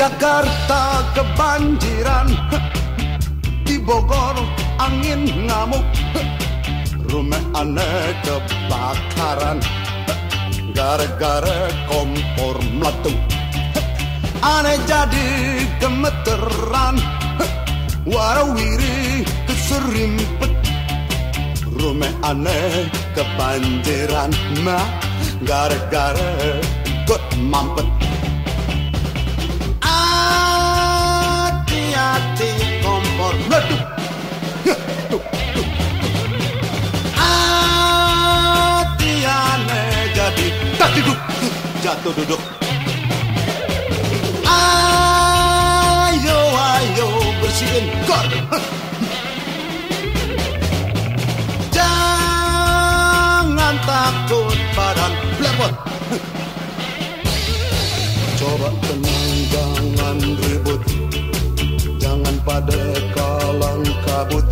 Jakarta kebanjiran. Di Bogor angin ngamuk. Rumah aneh kebakaran. Gara-gara kompor meletup. Aneh jadi gemeteran. Warawiri keserimpet. Rumah aneh kebanjiran gara-gara ikut mampet Jatuh duduk. Ayo ayo bersihin. Kor. Jangan takut badan. Blepot Coba tenang jangan ribut. Jangan pada kalang kabut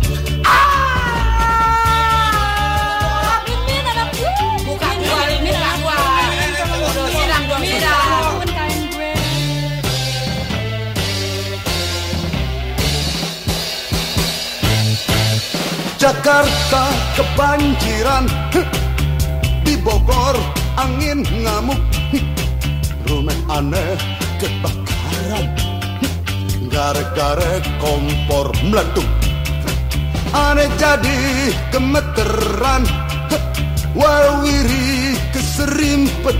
Jakarta kebanjiran. Di Bogor angin ngamuk. Rumah aneh kebakaran. Gara-gara kompor meletup. Aneh jadi gemeteran. Warawiri keserimpet.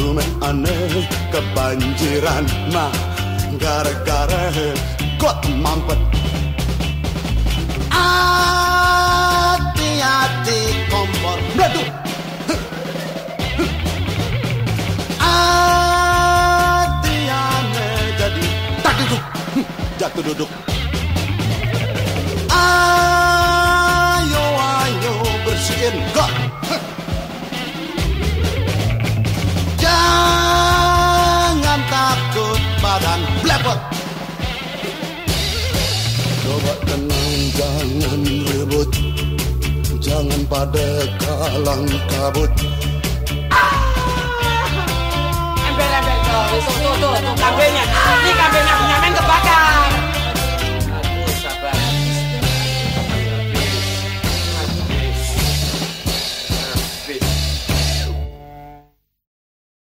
Rumah aneh kebanjiran Nah gara-gara got mampet Hati-hati kompor. Meletup Hati. Aneh jadi tak duduk. Jatuh duduk. Ayo ayo bersihin. Got Jangan takut badan blepot Coba tenang jangan ribut Jangan pada kalang kabut Ember-ember tuh, tuh, tuh, tuh, tuh, kabelnya. Ini kebakar.